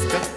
que